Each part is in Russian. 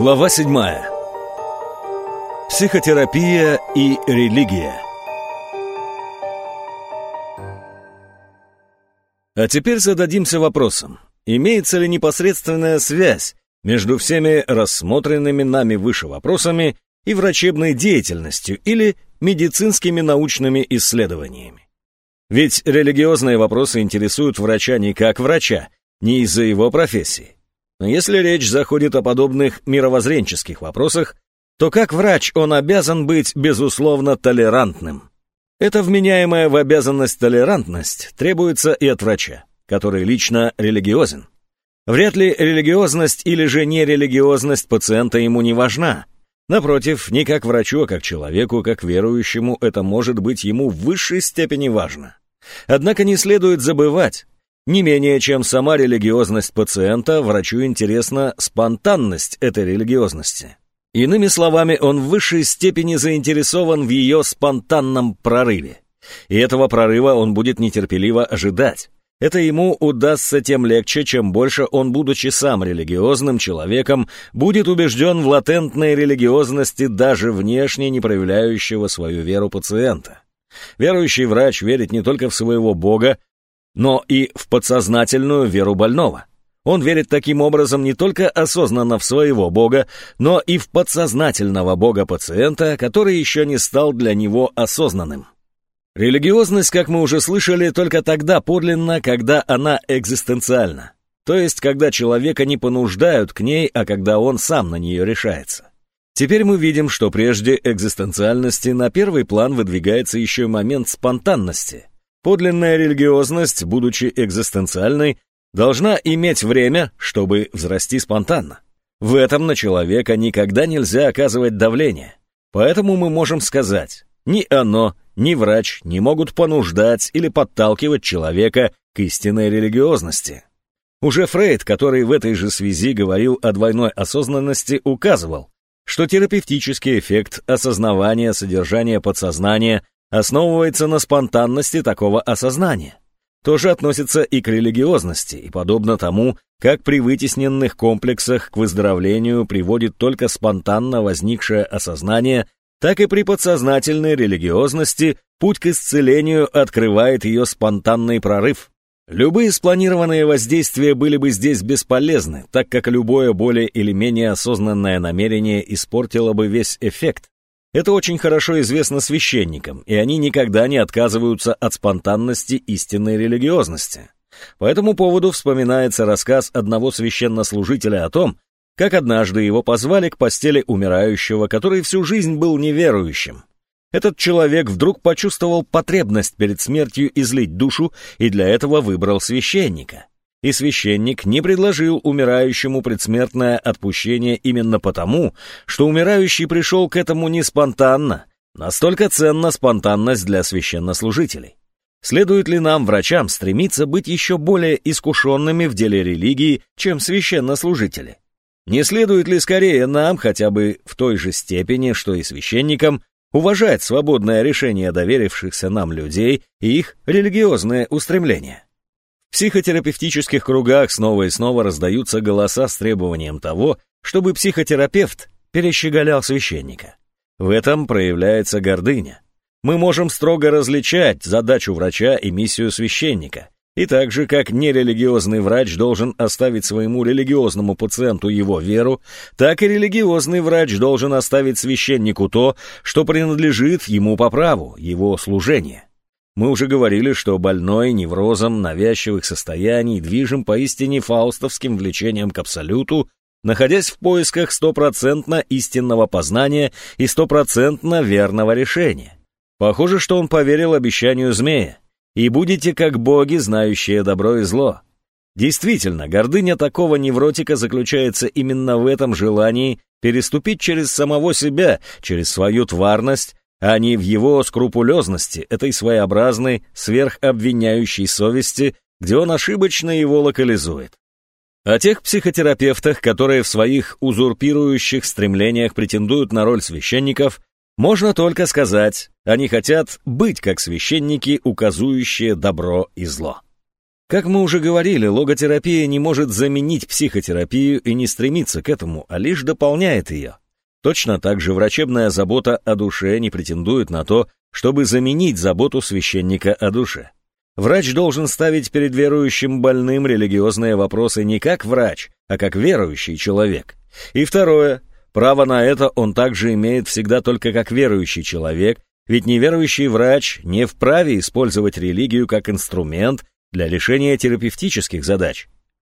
Глава 7. Психотерапия и религия. А теперь зададимся вопросом, имеется ли непосредственная связь между всеми рассмотренными нами выше вопросами и врачебной деятельностью или медицинскими научными исследованиями. Ведь религиозные вопросы интересуют врача не как врача, не из-за его профессии. Но если речь заходит о подобных мировоззренческих вопросах, то как врач он обязан быть, безусловно, толерантным. Эта вменяемая в обязанность толерантность требуется и от врача, который лично религиозен. Вряд ли религиозность или же нерелигиозность пациента ему не важна. Напротив, не как врачу, а как человеку, как верующему, это может быть ему в высшей степени важно. Однако не следует забывать, не менее чем сама религиозность пациента, врачу интересна спонтанность этой религиозности. Иными словами, он в высшей степени заинтересован в ее спонтанном прорыве. И этого прорыва он будет нетерпеливо ожидать. Это ему удастся тем легче, чем больше он, будучи сам религиозным человеком, будет убежден в латентной религиозности даже внешне не проявляющего свою веру пациента. Верующий врач верит не только в своего Бога, но и в подсознательную веру больного. Он верит таким образом не только осознанно в своего Бога, но и в подсознательного Бога пациента, который еще не стал для него осознанным. Религиозность, как мы уже слышали, только тогда подлинна, когда она экзистенциальна, то есть когда человека не понуждают к ней, а когда он сам на нее решается. Теперь мы видим, что прежде экзистенциальности на первый план выдвигается еще момент спонтанности. Подлинная религиозность, будучи экзистенциальной, должна иметь время, чтобы взрасти спонтанно. В этом на человека никогда нельзя оказывать давление. Поэтому мы можем сказать, ни оно, ни врач не могут понуждать или подталкивать человека к истинной религиозности. Уже Фрейд, который в этой же связи говорил о двойной осознанности, указывал, что терапевтический эффект осознавания содержания подсознания основывается на спонтанности такого осознания. Тоже относится и к религиозности, и подобно тому, как при вытесненных комплексах к выздоровлению приводит только спонтанно возникшее осознание, так и при подсознательной религиозности путь к исцелению открывает ее спонтанный прорыв. Любые спланированные воздействия были бы здесь бесполезны, так как любое более или менее осознанное намерение испортило бы весь эффект. Это очень хорошо известно священникам, и они никогда не отказываются от спонтанности истинной религиозности. По этому поводу вспоминается рассказ одного священнослужителя о том, как однажды его позвали к постели умирающего, который всю жизнь был неверующим. Этот человек вдруг почувствовал потребность перед смертью излить душу и для этого выбрал священника. И священник не предложил умирающему предсмертное отпущение именно потому, что умирающий пришел к этому не спонтанно. Настолько ценна спонтанность для священнослужителей. Следует ли нам, врачам, стремиться быть еще более искушенными в деле религии, чем священнослужители? Не следует ли скорее нам, хотя бы в той же степени, что и священникам, уважать свободное решение доверившихся нам людей и их религиозные устремления. В психотерапевтических кругах снова и снова раздаются голоса с требованием того, чтобы психотерапевт перещеголял священника. В этом проявляется гордыня. Мы можем строго различать задачу врача и миссию священника, и так же, как нерелигиозный врач должен оставить своему религиозному пациенту его веру, так и религиозный врач должен оставить священнику то, что принадлежит ему по праву, его служение. Мы уже говорили, что больной неврозом навязчивых состояний движим поистине фаустовским влечением к абсолюту, находясь в поисках стопроцентно истинного познания и стопроцентно верного решения. Похоже, что он поверил обещанию змея и будете как боги, знающие добро и зло. Действительно, гордыня такого невротика заключается именно в этом желании переступить через самого себя, через свою тварность, а не в его скрупулезности, этой своеобразной, сверхобвиняющей совести, где он ошибочно его локализует. О тех психотерапевтах, которые в своих узурпирующих стремлениях претендуют на роль священников, можно только сказать, они хотят быть как священники, указующие добро и зло. Как мы уже говорили, логотерапия не может заменить психотерапию и не стремится к этому, а лишь дополняет ее. Точно так же врачебная забота о душе не претендует на то, чтобы заменить заботу священника о душе. Врач должен ставить перед верующим больным религиозные вопросы не как врач, а как верующий человек. И второе, право на это он также имеет всегда только как верующий человек, ведь неверующий врач не вправе использовать религию как инструмент для решения терапевтических задач.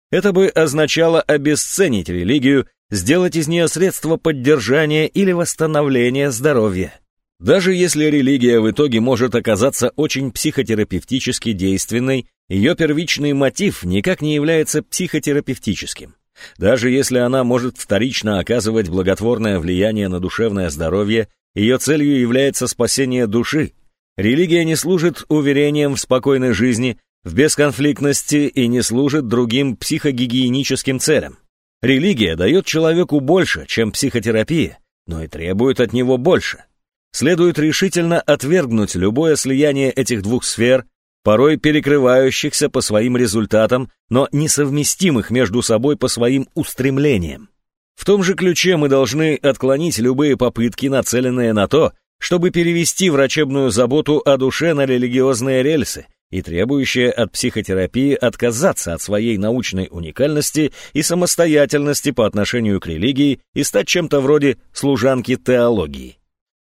Это бы означало обесценить религию, сделать из нее средство поддержания или восстановления здоровья. Даже если религия в итоге может оказаться очень психотерапевтически действенной, ее первичный мотив никак не является психотерапевтическим. Даже если она может вторично оказывать благотворное влияние на душевное здоровье, ее целью является спасение души. Религия не служит уверением в спокойной жизни, в бесконфликтности и не служит другим психогигиеническим целям. Религия дает человеку больше, чем психотерапия, но и требует от него больше. Следует решительно отвергнуть любое слияние этих двух сфер, порой перекрывающихся по своим результатам, но несовместимых между собой по своим устремлениям. В том же ключе мы должны отклонить любые попытки, нацеленные на то, чтобы перевести врачебную заботу о душе на религиозные рельсы и требующие от психотерапии отказаться от своей научной уникальности и самостоятельности по отношению к религии и стать чем-то вроде служанки теологии.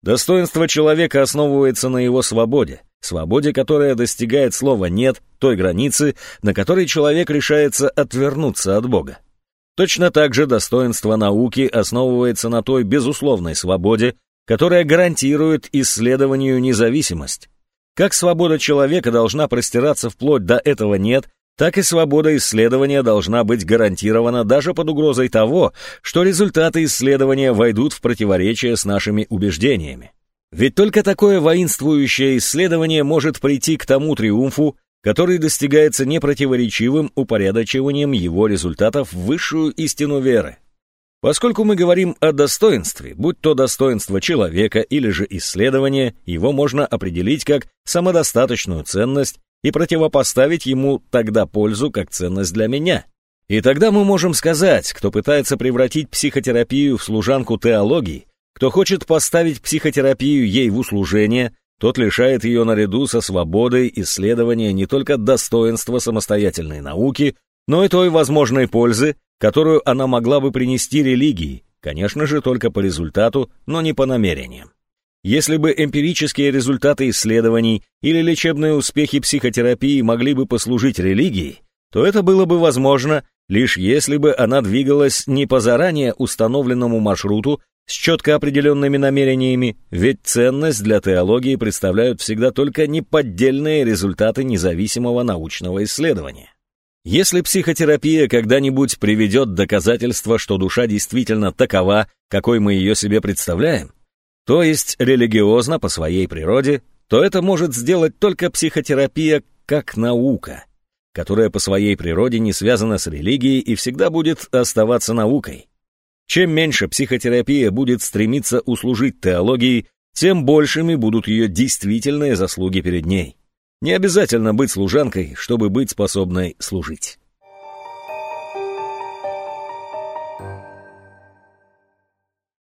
Достоинство человека основывается на его свободе, свободе, которая достигает слова «нет» той границы, на которой человек решается отвернуться от Бога. Точно так же достоинство науки основывается на той безусловной свободе, которая гарантирует исследованию независимость, как свобода человека должна простираться вплоть до этого нет, так и свобода исследования должна быть гарантирована даже под угрозой того, что результаты исследования войдут в противоречие с нашими убеждениями. Ведь только такое воинствующее исследование может прийти к тому триумфу, который достигается непротиворечивым упорядочиванием его результатов в высшую истину веры. Поскольку мы говорим о достоинстве, будь то достоинство человека или же исследование, его можно определить как самодостаточную ценность и противопоставить ему тогда пользу как ценность для меня. И тогда мы можем сказать, кто пытается превратить психотерапию в служанку теологии, кто хочет поставить психотерапию ей в услужение, тот лишает ее наряду со свободой исследования не только достоинства самостоятельной науки, но и той возможной пользы, которую она могла бы принести религии, конечно же, только по результату, но не по намерениям. Если бы эмпирические результаты исследований или лечебные успехи психотерапии могли бы послужить религии, то это было бы возможно, лишь если бы она двигалась не по заранее установленному маршруту с четко определенными намерениями, ведь ценность для теологии представляют всегда только неподдельные результаты независимого научного исследования. Если психотерапия когда-нибудь приведет доказательство, что душа действительно такова, какой мы ее себе представляем, то есть религиозно по своей природе, то это может сделать только психотерапия как наука, которая по своей природе не связана с религией и всегда будет оставаться наукой. Чем меньше психотерапия будет стремиться услужить теологии, тем большими будут ее действительные заслуги перед ней. Не обязательно быть служанкой, чтобы быть способной служить.